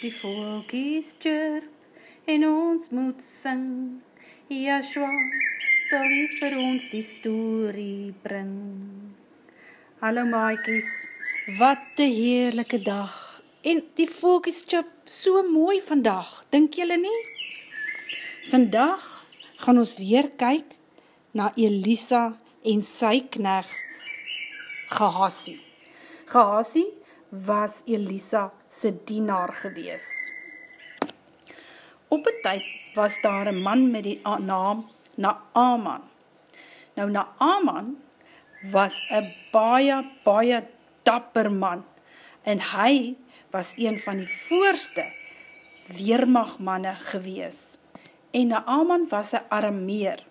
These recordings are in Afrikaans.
Die volkies chirp en ons moet sing. Joshua sal hy vir ons die story bring. Hallo maaikies, wat een heerlijke dag. En die volkies chirp so mooi vandag, dink jylle nie? Vandag gaan ons weer kyk na Elisa en sy kneg Gehasie. Gehasie was Elisa sy dienaar gewees. Op een tyd was daar een man met die naam Naaman. Nou Naaman was een baie, baie dapper man en hy was een van die voorste weermagmanne gewees. En Naaman was een arameer.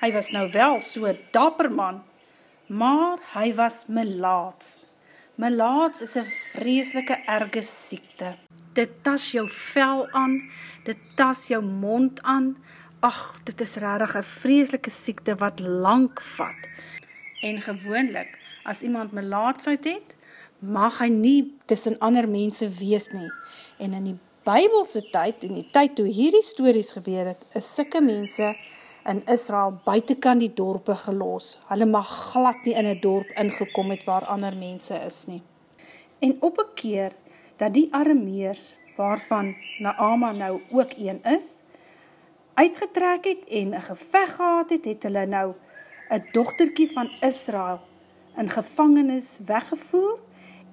Hy was nou wel so dapper man, maar hy was melaats. Melaats is een vreselike erge siekte. Dit tas jou vel aan, dit tas jou mond aan, ach, dit is rarig een vreselike siekte wat lang vat. En gewoonlik, as iemand melaatsheid het, mag hy nie tussen ander mense wees nie. En in die bybelse tyd, in die tyd toe hierdie stories gebeur het, is sikke mense in Israel buitenkant die dorpe gelos. Hulle mag glad nie in een dorp ingekom het waar ander mense is nie. En op een keer dat die armeers, waarvan Naama nou ook een is, uitgetrek het en een geveg gehad het, het hulle nou een dochterkie van Israel in gevangenis weggevoer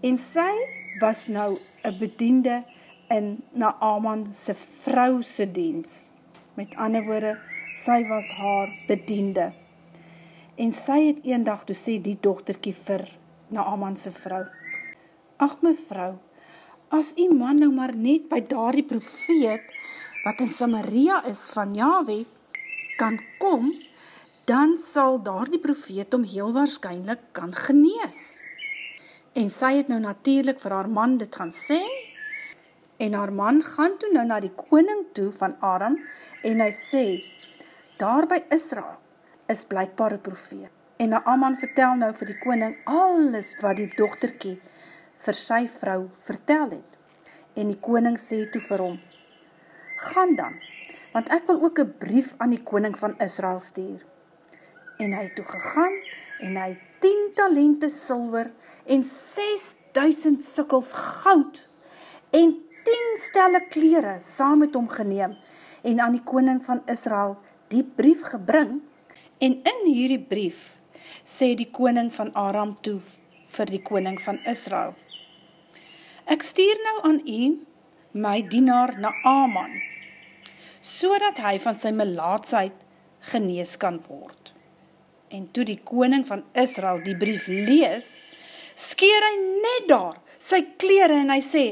en sy was nou een bediende in Naaman sy vrouwse diens. Met ander woorde, sy was haar bediende. En sy het een dag, toe sê die dochterkie vir Naaman sy vrou, Ach mevrou, as die man nou maar net by daar die profeet, wat in Samaria is van Yahweh, kan kom, dan sal daar die profeet om heel waarschijnlijk kan genees. En sy het nou natuurlijk vir haar man dit gaan sê, en haar man gaan toe nou na die koning toe van Aram, en hy sê, daar by Israel is blijkbaar een profeet. En Naaman vertel nou vir die koning alles wat die dochterkie vir sy vrou vertel het. En die koning sê toe vir hom, Gaan dan, want ek wil ook een brief aan die koning van Israel stuur. En hy het toe gegaan, en hy 10 talente silver, en 6000 sikkels goud, en 10 stelle kleren saam met hom geneem, en aan die koning van Israel die brief gebring, en in hierdie brief sê die koning van Aram toe vir die koning van Israel. Ek stuur nou aan u my dienaar na Aman, so hy van sy melaatsheid genees kan word. En toe die koning van Israel die brief lees, skeer hy net daar sy kleren en hy sê,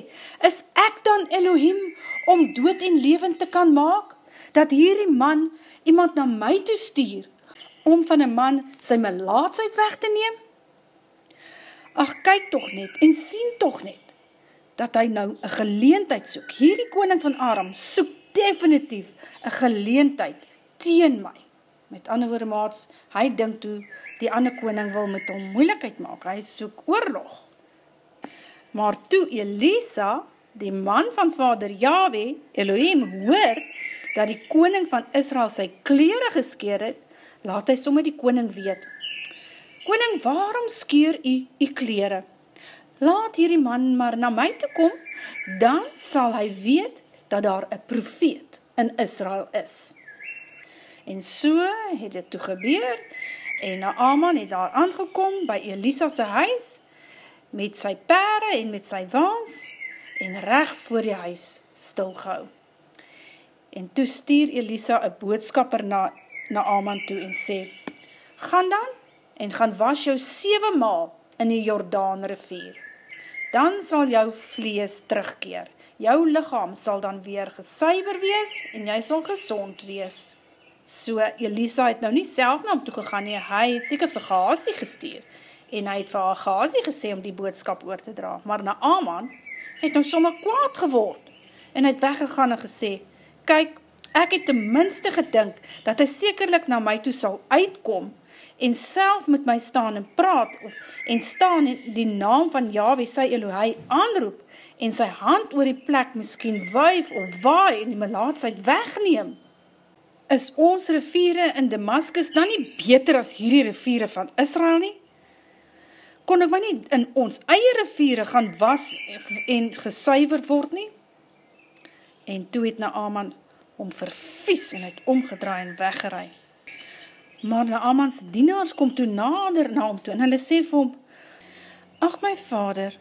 is ek dan Elohim om dood en levend te kan maak, dat hierdie man iemand na my toe stuur, om van een man sy melaatsheid weg te neem? Ach, kyk toch net, en sien toch net, dat hy nou een geleentheid soek. Hierdie koning van Aram soek definitief een geleentheid teen my. Met ander woorde maats, hy dink toe, die ander koning wil met hom moeilikheid maak, hy soek oorlog. Maar toe Elisa, die man van vader Yahweh, Elohim, hoor, dat die koning van Israel sy kleren geskeer het, laat hy sommer die koning weet. Koning, waarom skeer u die kleren? Laat hierdie man maar na my toe kom, dan sal hy weet dat daar een profeet in Israel is. En so het dit toe gebeur, en Naaman het daar aangekom by Elisa sy huis, met sy pere en met sy waans, en recht voor die huis stilgehou. En toe stuur Elisa een boodskapper na, na Aman toe en sê, Gaan dan en gaan was jou 7 maal in die Jordaan rivier. Dan sal jou vlees terugkeer. Jou lichaam sal dan weer gesuiver wees en jy sal gezond wees. So Elisa het nou nie self na hom toe gegaan nie, hy het seker vir Gazi gestuur en hy het vir haar Gazi gesê om die boodskap oor te dra. Maar na Aman het nou sommer kwaad geword en hy het weggegaan en gesê, kyk, ek het tenminste gedink, dat hy sekerlik na my toe sal uitkom, en self met my staan en praat, of, en staan en die naam van Yahweh sy Elohei aanroep, en sy hand oor die plek miskien wuif of waai en die melaatsheid wegneem, is ons riviere in Damascus dan nie beter as hierdie riviere van Israel nie? Kon ek my nie in ons eie riviere gaan was en gesuiver word nie? En toe het Naaman om vervies en het omgedraai en weggerei. Maar Naamans dienaars kom toe nader na hom toe en hulle sê vir hom, Ach my vader,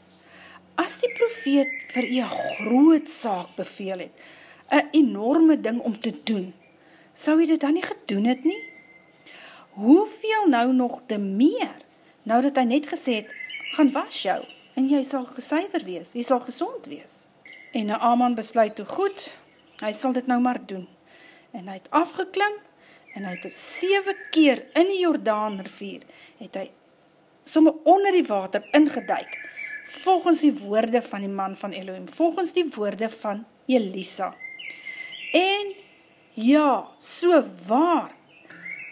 as die profeet vir jy groot saak beveel het, een enorme ding om te doen, sou jy dit dan nie gedoen het nie? Hoeveel nou nog te meer, nou dat hy net gesê het, gaan was jou, en jy sal gesuiver wees, jy sal gezond wees. En Naaman besluit toe goed, hy sal dit nou maar doen. En hy het afgeklim, en hy het 7 keer in die Jordaan rivier, het hy somme onder die water ingeduik, volgens die woorde van die man van Elohim, volgens die woorde van Elisa. En Ja, so waar.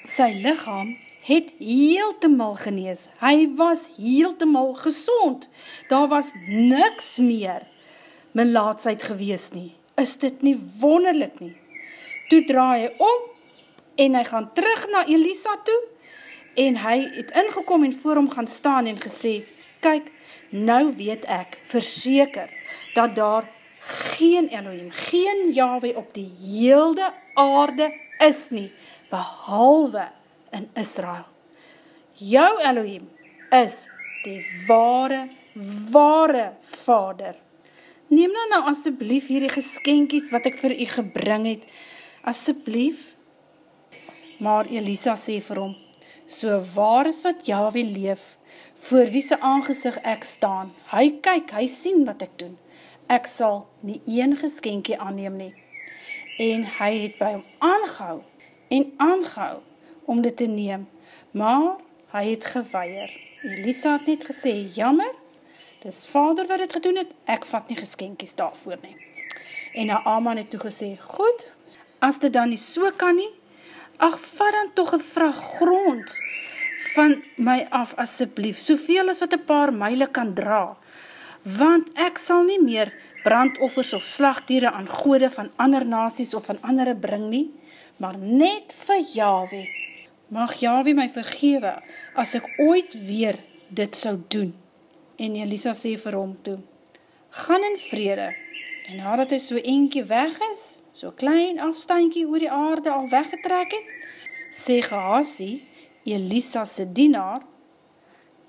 Sy lichaam het heeltemal genees. Hy was heeltemal gezond. Daar was niks meer melaatsheid gewees nie. Is dit nie wonderlik nie? Toe draai hy om en hy gaan terug na Elisa toe en hy het ingekom en voor hom gaan staan en gesê, kyk, nou weet ek verseker dat daar geen Elohim, geen Yahweh op die heelde aarde is nie, behalwe in Israel. Jou Elohim is die ware, ware vader. Neem nou nou asseblief hierdie geskenkies wat ek vir u gebring het, asseblief. Maar Elisa sê vir hom, so waar is wat Yahweh leef, voor wie sy aangezicht ek staan. Hy kyk, hy sien wat ek doen. Ek sal nie een geskenkie aanneem nie en hy het by hom aangehou en aangehou om dit te neem, maar hy het geweier. Elisa het net gesê, jammer, dis vader wat het gedoen het, ek vat nie geskenkies daarvoor nie. En Naaman het toe gesê, goed, as dit dan nie so kan nie, ach, vat dan toch een vraag grond van my af asseblief, soveel as wat een paar myle kan dra, want ek sal nie meer brandoffers of slagdiere aan gode van ander nasies of van andere bring nie, maar net vir Yahweh. Mag Yahweh my vergewe as ek ooit weer dit sou doen. En Elisa sê vir hom toe, gaan in vrede, en nadat hy so eentje weg is, so klein afstandje oor die aarde al weggetrek het, sê Gehasie, Elisa se dienaar,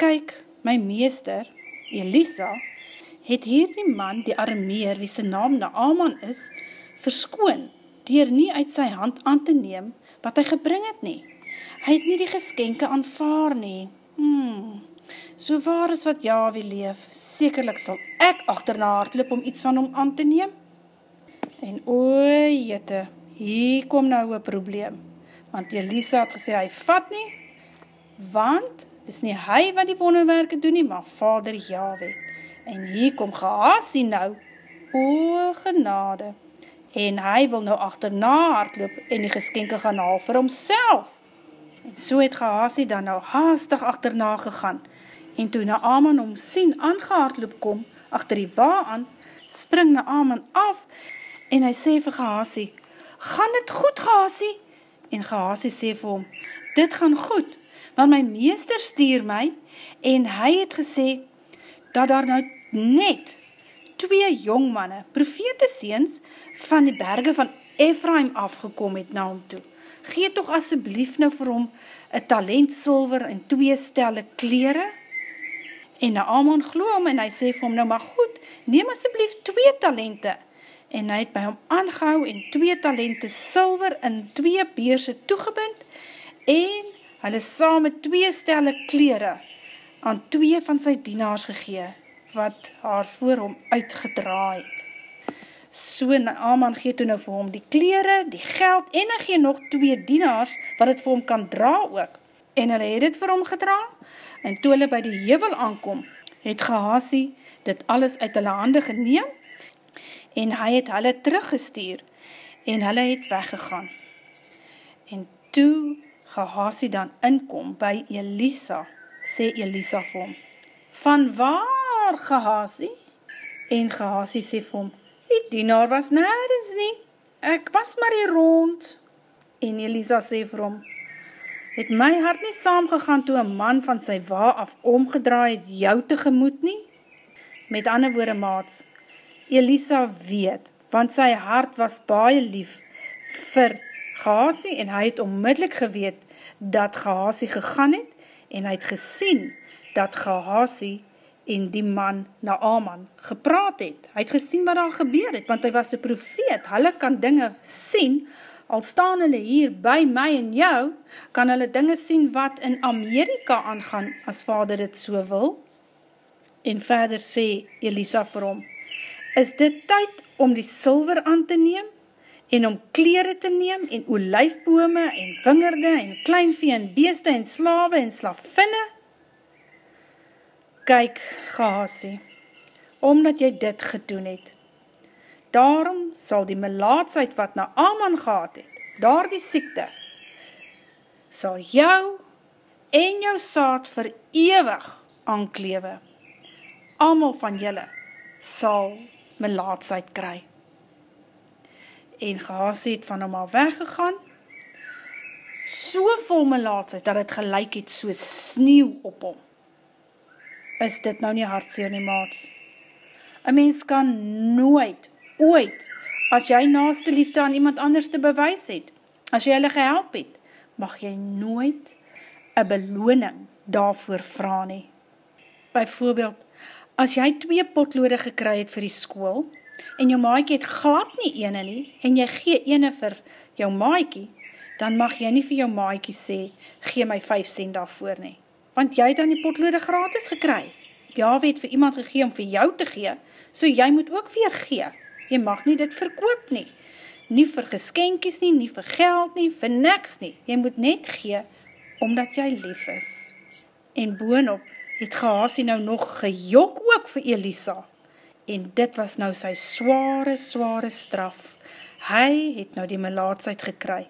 kyk, my meester, Elisa, het hier die man, die armeer, wie sy naam Naaman is, verskoon, dier nie uit sy hand aan te neem, wat hy gebring het nie. Hy het nie die geskenke aanvaar nie. Hmm, so waar is wat Jawie leef, sekerlik sal ek achterna hardloop om iets van hom aan te neem. En oei jette, hier kom nou een probleem, want Elisa het gesê, hy vat nie, want, dis nie hy wat die wonderwerke doen nie, maar vader Jawie. En hier kom Gehasie nou, o genade, en hy wil nou achterna hardloop en die geskenke gaan haal vir homself. En so het Gehasie dan nou haastig achterna gegaan, en toe Naaman om sien aangehardloop kom, achter die wa aan, spring Naaman af, en hy sê vir Gehasie, gaan dit goed Gehasie? En Gehasie sê vir hom, dit gaan goed, want my meester stuur my, en hy het gesê, dat daar nou net twee jongmanne, profeteseens, van die berge van Ephraim afgekom het na hom toe. Gee toch asseblief nou vir hom een talent silver en twee stelle kleren? En Naaman glo hom en hy sê vir hom, nou maar goed, neem asseblief twee talente. En hy het by hom aangehou en twee talente silver in twee beerse toegebind en hulle saam met twee stelle kleren aan twee van sy dienaars gegee, wat haar voor hom uitgedraai het. So Naaman gee toe nou vir hom die kleren, die geld en hy gee nog twee dienaars wat het vir hom kan dra ook. En hulle het het vir hom gedra en toe hulle by die hevel aankom, het Gehasie dit alles uit hulle hande geneem en hy het hulle teruggestuur en hulle het weggegaan. En toe Gehasie dan inkom by Elisa, sê Elisa vir hom, van waar gehasie? En Gehasie sê vir hom, die dienaar was nergens nie, ek was maar hier rond. En Elisa sê vir hom, het my hart nie saamgegaan toe een man van sy wa af omgedraai het jou tegemoet nie? Met ander woorde maats, Elisa weet, want sy hart was baie lief vir Gehasie en hy het onmiddellik geweet dat Gehasie gegaan het en hy het gesien dat Gehasie en die man Naaman gepraat het. Hy het gesien wat daar gebeur het, want hy was een profeet. Hulle kan dinge sien, al staan hulle hier by my en jou, kan hulle dinge sien wat in Amerika aangaan, as vader het so wil. En verder sê Elisa vir hom, is dit tyd om die silver aan te neem, en om kleren te neem, en olijfbome, en vingerde, en kleinvee, en beeste, en slawe, en slavinne, Kyk, Gehasie, omdat jy dit gedoen het, daarom sal die melaatsheid wat na Aman gehad het, daar die siekte, sal jou en jou saad vir ewig aanklewe. Amal van julle sal melaatsheid kry. En Gehasie het van hom al weggegaan, so vol melaatsheid, dat het gelijk het so sneeuw op hom is dit nou nie hartseer nie, maats. Een mens kan nooit, ooit, as jy naaste liefde aan iemand anders te bewys het, as jy hulle gehelp het, mag jy nooit een beloning daarvoor vraag nie. Bijvoorbeeld, as jy twee potlode gekry het vir die school, en jou maaikie het glad nie ene nie, en jy gee ene vir jou maaikie, dan mag jy nie vir jou maaikie sê, gee my 5 cent daarvoor nie want jy dan die potlode gratis gekry. Ja, weet vir iemand gegee om vir jou te gee, so jy moet ook weer gee. Jy mag nie dit verkoop nie. Nie vir geskenkies nie, nie vir geld nie, vir niks nie. Jy moet net gee, omdat jy lief is. En boonop het Gehasie nou nog gejok ook vir Elisa. En dit was nou sy sware, sware straf. Hy het nou die melaatsheid gekry.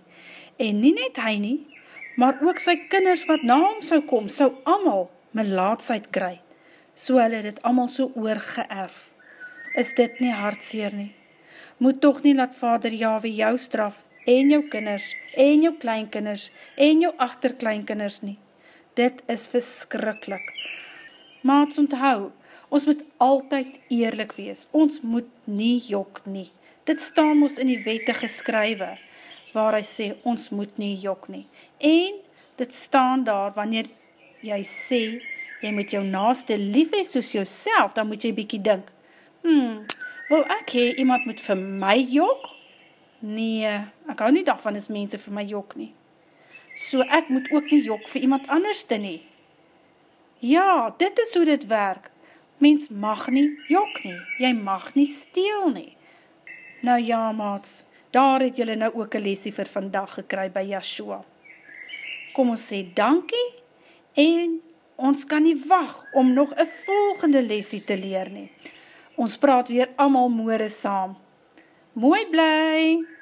En nie net hy nie, maar ook sy kinders wat na hom sou kom, sou amal melaatsheid kry, so hulle dit amal so oorgeerf. Is dit nie hartseer nie? Moet toch nie laat vader Jahwe jou straf, en jou kinders, en jou kleinkinders, en jou achterkleinkinders nie. Dit is verskrikkelijk. Maats onthou, ons moet altyd eerlik wees, ons moet nie jok nie. Dit staan ons in die wette geskrywe, waar hy sê, ons moet nie jok nie. En dit staan daar, wanneer jy sê, jy moet jou naaste lief hees soos jouself, dan moet jy bykie dink, hmm, wil ek hee, iemand moet vir my jok? Nee, ek hou nie daarvan as mense vir my jok nie. So ek moet ook nie jok vir iemand anders te nie. Ja, dit is hoe dit werk. Mens mag nie jok nie, jy mag nie steel nie. Nou ja, maats, daar het julle nou ook een lesie vir vandag gekry by Yahshua. Kom ons sê dankie en ons kan nie wacht om nog een volgende lesie te leer nie. Ons praat weer allemaal moore saam. Mooi bly!